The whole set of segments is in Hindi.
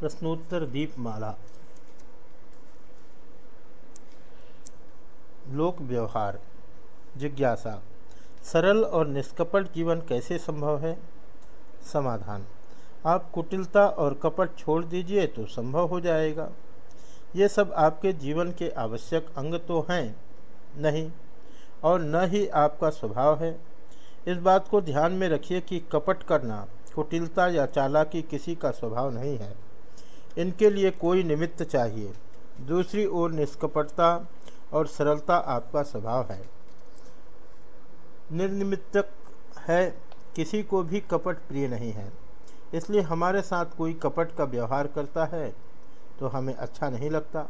प्रश्नोत्तर दीपमाला। लोक व्यवहार, जिज्ञासा, सरल और निष्कपट जीवन कैसे संभव है? समाधान, आप कुटिलता और कपट छोड़ दीजिए तो संभव हो जाएगा। ये सब आपके जीवन के आवश्यक अंग तो हैं, नहीं, और न ही आपका स्वभाव है। इस बात को ध्यान में रखिए कि कपट करना, कुटिलता या चालाकी किसी का स्वभाव नहीं है। इनके लिए कोई निमित्त चाहिए। दूसरी ओर निष्कपटता और सरलता आपका स्वभाव है। निर्निमित्तक है, किसी को भी कपट प्रिय नहीं है। इसलिए हमारे साथ कोई कपट का व्यवहार करता है तो हमें अच्छा नहीं लगता।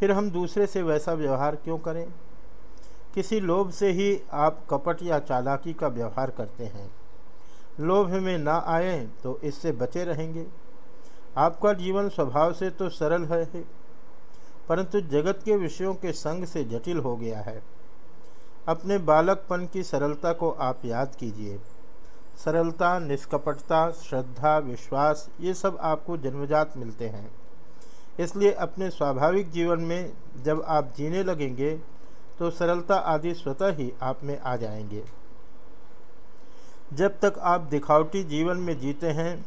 फिर हम दूसरे से वैसा व्यवहार क्यों करें? किसी लोभ से ही आप कपट या चालाकी का व्यवहार करते हैं। लोभ में ना आए तो इससे बचे रहेंगे। आपका जीवन स्वभाव से तो सरल है परंतु जगत के विषयों के संग से जटिल हो गया है। अपने बालकपन की सरलता को आप याद कीजिए। सरलता, निष्कपटता, श्रद्धा, विश्वास, ये सब आपको जन्मजात मिलते हैं। इसलिए अपने स्वाभाविक जीवन में जब आप जीने लगेंगे तो सरलता आदि स्वतः ही आप में आ जाएँगे। जब तक आप दिखावटी जीवन में जीते हैं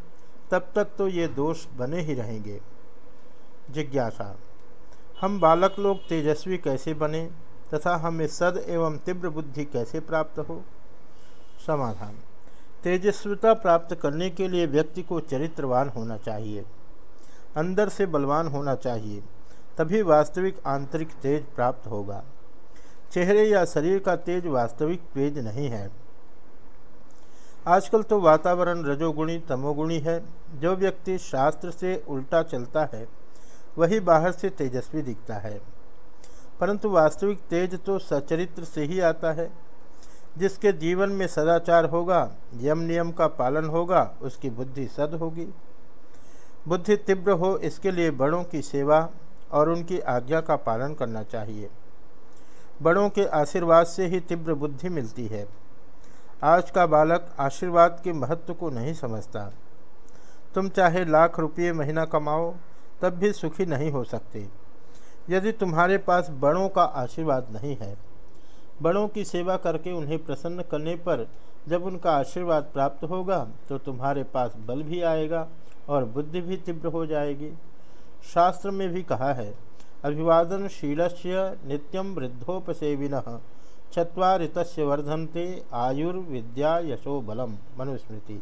तब तक तो ये दोष बने ही रहेंगे। जिज्ञासा। हम बालक लोग तेजस्वी कैसे बने तथा हमें सद एवं तीव्र बुद्धि कैसे प्राप्त हो? समाधान। तेजस्विता प्राप्त करने के लिए व्यक्ति को चरित्रवान होना चाहिए। अंदर से बलवान होना चाहिए, तभी वास्तविक आंतरिक तेज प्राप्त होगा। चेहरे या शरीर का तेज वास्तविक तेज नहीं है। आजकल तो वातावरण रजोगुणी, तमोगुणी है। जो व्यक्ति शास्त्र से उल्टा चलता है, वही बाहर से तेजस्वी दिखता है। परंतु वास्तविक तेज तो सचरित्र से ही आता है। जिसके जीवन में सदाचार होगा यम नियम का पालन होगा, उसकी बुद्धि सद होगी। बुद्धि तीव्र हो, इसके लिए बड़ों की सेवा और उनकी आज्ञा का पालन करना चाहिए। बड़ों के आशीर्वाद से ही तीव्र बुद्धि मिलती है। आज का बालक आशीर्वाद के महत्व को नहीं समझता। तुम चाहे लाख रुपये महीना कमाओ, तब भी सुखी नहीं हो सकते। यदि तुम्हारे पास बड़ों का आशीर्वाद नहीं है, बड़ों की सेवा करके उन्हें प्रसन्न करने पर जब उनका आशीर्वाद प्राप्त होगा तो तुम्हारे पास बल भी आएगा और बुद्धि भी तीव्र हो जाएगी। शास्त्र में भी कहा है अभिवादनशील नित्यम वृद्धोपसेविन। चुरीत वर्धनते आयुर्विद्या यशो बलम मनुस्मृति।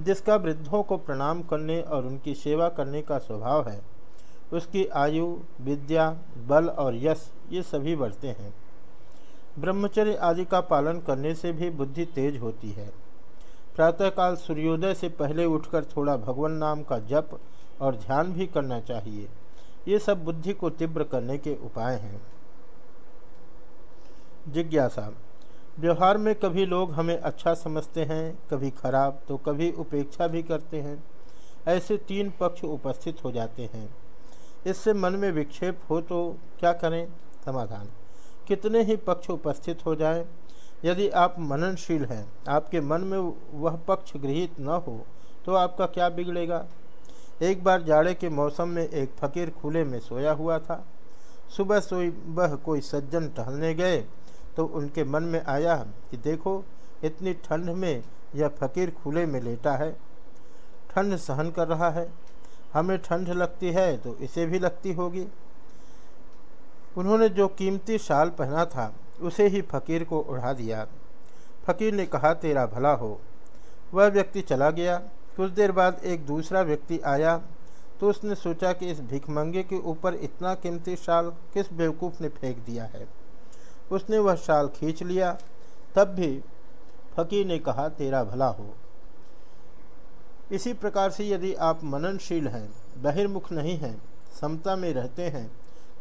जिसका वृद्धों को प्रणाम करने और उनकी सेवा करने का स्वभाव है, उसकी आयु, विद्या, बल और यश, ये सभी बढ़ते हैं। ब्रह्मचर्य आदि का पालन करने से भी बुद्धि तेज होती है। प्रातःकाल सूर्योदय से पहले उठकर थोड़ा भगवान नाम का जप और ध्यान भी करना चाहिए। ये सब बुद्धि को तीव्र करने के उपाय हैं। जिज्ञासा। व्यवहार में कभी लोग हमें अच्छा समझते हैं, कभी खराब तो कभी उपेक्षा भी करते हैं। ऐसे तीन पक्ष उपस्थित हो जाते हैं। इससे मन में विक्षेप हो तो क्या करें? समाधान। कितने ही पक्ष उपस्थित हो जाए, यदि आप मननशील हैं, आपके मन में वह पक्ष गृहित न हो तो आपका क्या बिगड़ेगा? एक बार जाड़े के मौसम में एक फकीर खुले में सोया हुआ था। सुबह सोई वह कोई सज्जन टहलने गए तो उनके मन में आया कि देखो, इतनी ठंड में यह फकीर खुले में लेटा है। ठंड सहन कर रहा है। हमें ठंड लगती है तो इसे भी लगती होगी। उन्होंने जो कीमती शाल पहना था, उसे ही फकीर को उड़ा दिया। फकीर ने कहा, तेरा भला हो। वह व्यक्ति चला गया। कुछ देर बाद एक दूसरा व्यक्ति आया। तो उसने सोचा कि इस भिखमंगे के ऊपर इतना कीमती शाल किस बेवकूफ़ ने फेंक दिया है? उसने वह शाल खींच लिया। तब भी फकीर ने कहा, तेरा भला हो। इसी प्रकार से यदि आप मननशील हैं, बहिर्मुख नहीं हैं, समता में रहते हैं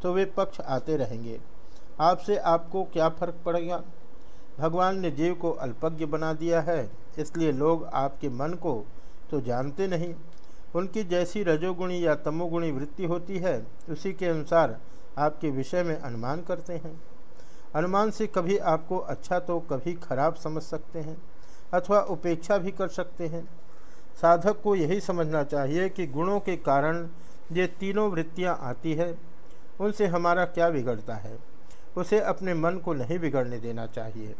तो वे पक्ष आते रहेंगे। आपसे आपको क्या फ़र्क पड़ेगा? भगवान ने जीव को अल्पज्ञ बना दिया है, इसलिए लोग आपके मन को तो जानते नहीं। उनकी जैसी रजोगुणी या तमोगुणी वृत्ति होती है, उसी के अनुसार आपके विषय में अनुमान करते हैं। अनुमान से कभी आपको अच्छा तो कभी खराब समझ सकते हैं, अथवा उपेक्षा भी कर सकते हैं। साधक को यही समझना चाहिए कि गुणों के कारण ये तीनों वृत्तियाँ आती है, उनसे हमारा क्या बिगड़ता है? उसे अपने मन को नहीं बिगड़ने देना चाहिए।